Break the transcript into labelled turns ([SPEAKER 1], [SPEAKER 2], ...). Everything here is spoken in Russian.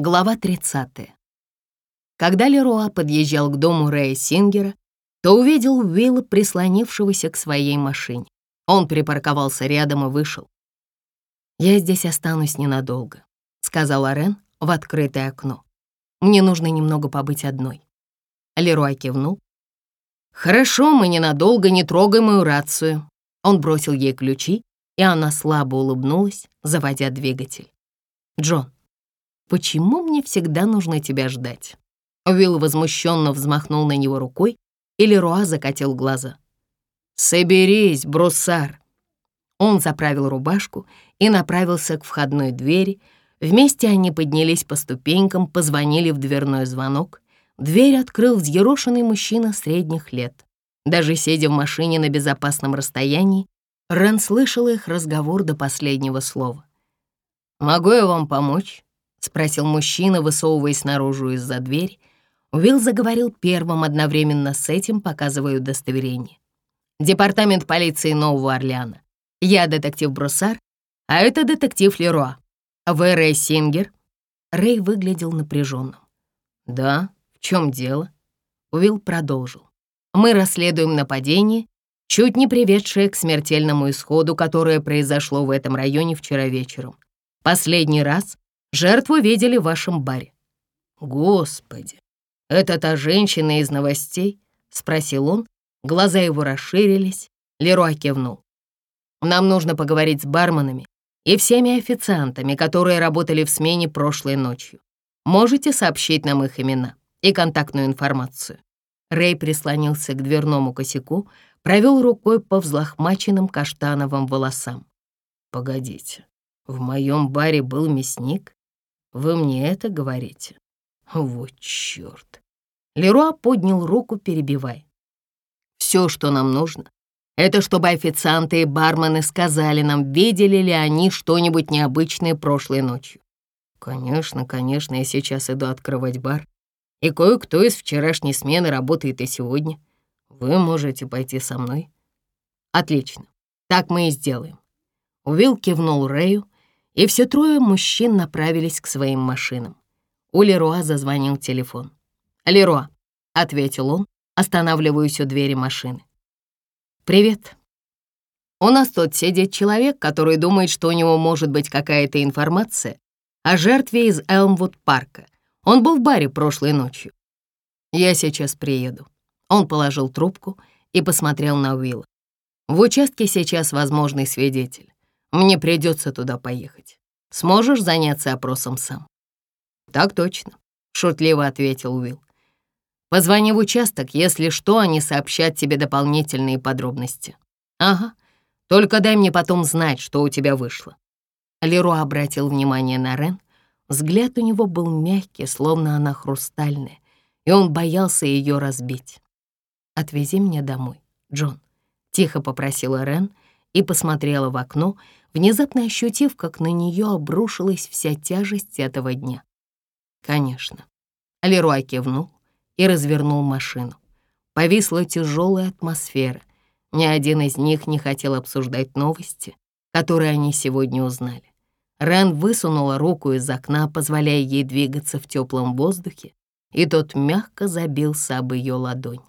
[SPEAKER 1] Глава 30. Когда Леруа подъезжал к дому Рэя Сингера, то увидел Уилла, прислонившегося к своей машине. Он припарковался рядом и вышел. «Я здесь останусь ненадолго», — сказала Рен в открытое окно. «Мне нужно немного побыть одной». Леруа кивнул. «Хорошо, мы ненадолго не трогаем мою рацию». Он бросил ей ключи, и она слабо улыбнулась, заводя двигатель. «Джон, почему мне всегда нужно тебя ждать?» Уилл возмущенно взмахнул на него рукой, и Леруа закатил глаза. «Соберись, брусар!» Он заправил рубашку и направился к входной двери. Вместе они поднялись по ступенькам, позвонили в дверной звонок. Дверь открыл взъерошенный мужчина средних лет. Даже сидя в машине на безопасном расстоянии, Рен слышал их разговор до последнего слова. «Могу я вам помочь?» — спросил мужчина, высовываясь наружу из-за двери. Уилл заговорил первым одновременно с этим, показывая удостоверение. «Департамент полиции Нового Орлеана. Я детектив Бруссар, а это детектив Леруа. Вы Рэй Сингер?» Рэй выглядел напряженным. «Да, в чем дело?» Уилл продолжил. «Мы расследуем нападение, чуть не приведшее к смертельному исходу, которое произошло в этом районе вчера вечером. Последний раз жертву видели в вашем баре». «Господи, это та женщина из новостей?» — спросил он. Глаза его расширились. Леруа кивнул. «Нам нужно поговорить с барменами и всеми официантами, которые работали в смене прошлой ночью. Можете сообщить нам их имена и контактную информацию?» Рэй прислонился к дверному косяку, провел рукой по взлохмаченным каштановым волосам. «Погодите, в моем баре был мясник? Вы мне это говорите? Вот чёрт!» Леруа поднял руку, перебивая. «Все, что нам нужно, это чтобы официанты и бармены сказали нам, видели ли они что-нибудь необычное прошлой ночью. Конечно, конечно, я сейчас иду открывать бар, и кое-кто из вчерашней смены работает и сегодня. Вы можете пойти со мной. Отлично, так мы и сделаем. Уилл кивнул Рэю, и все трое мужчин направились к своим машинам. У Леруа зазвонил телефон. «Леруа», — ответил он, останавливаясь у двери машины. «Привет. У нас тут сидит человек, который думает, что у него может быть какая-то информация о жертве из Элмвуд-парка. Он был в баре прошлой ночью. Я сейчас приеду». Он положил трубку и посмотрел на Уилла. «В участке сейчас возможный свидетель. Мне придется туда поехать. Сможешь заняться опросом сам?» «Так точно», — шутливо ответил Уилл. «Позвони в участок, если что, они сообщат тебе дополнительные подробности». «Ага, только дай мне потом знать, что у тебя вышло». Леруа обратил внимание на Рен. Взгляд у него был мягкий, словно она хрустальная, и он боялся ее разбить. «Отвези меня домой, Джон», — тихо попросила Рен и посмотрела в окно, внезапно ощутив, как на нее обрушилась вся тяжесть этого дня. «Конечно». Леруа кивнул и развернул машину. Повисла тяжелая атмосфера. Ни один из них не хотел обсуждать новости, которые они сегодня узнали. Рен высунула руку из окна, позволяя ей двигаться в теплом воздухе, и тот мягко забился об ее ладонь.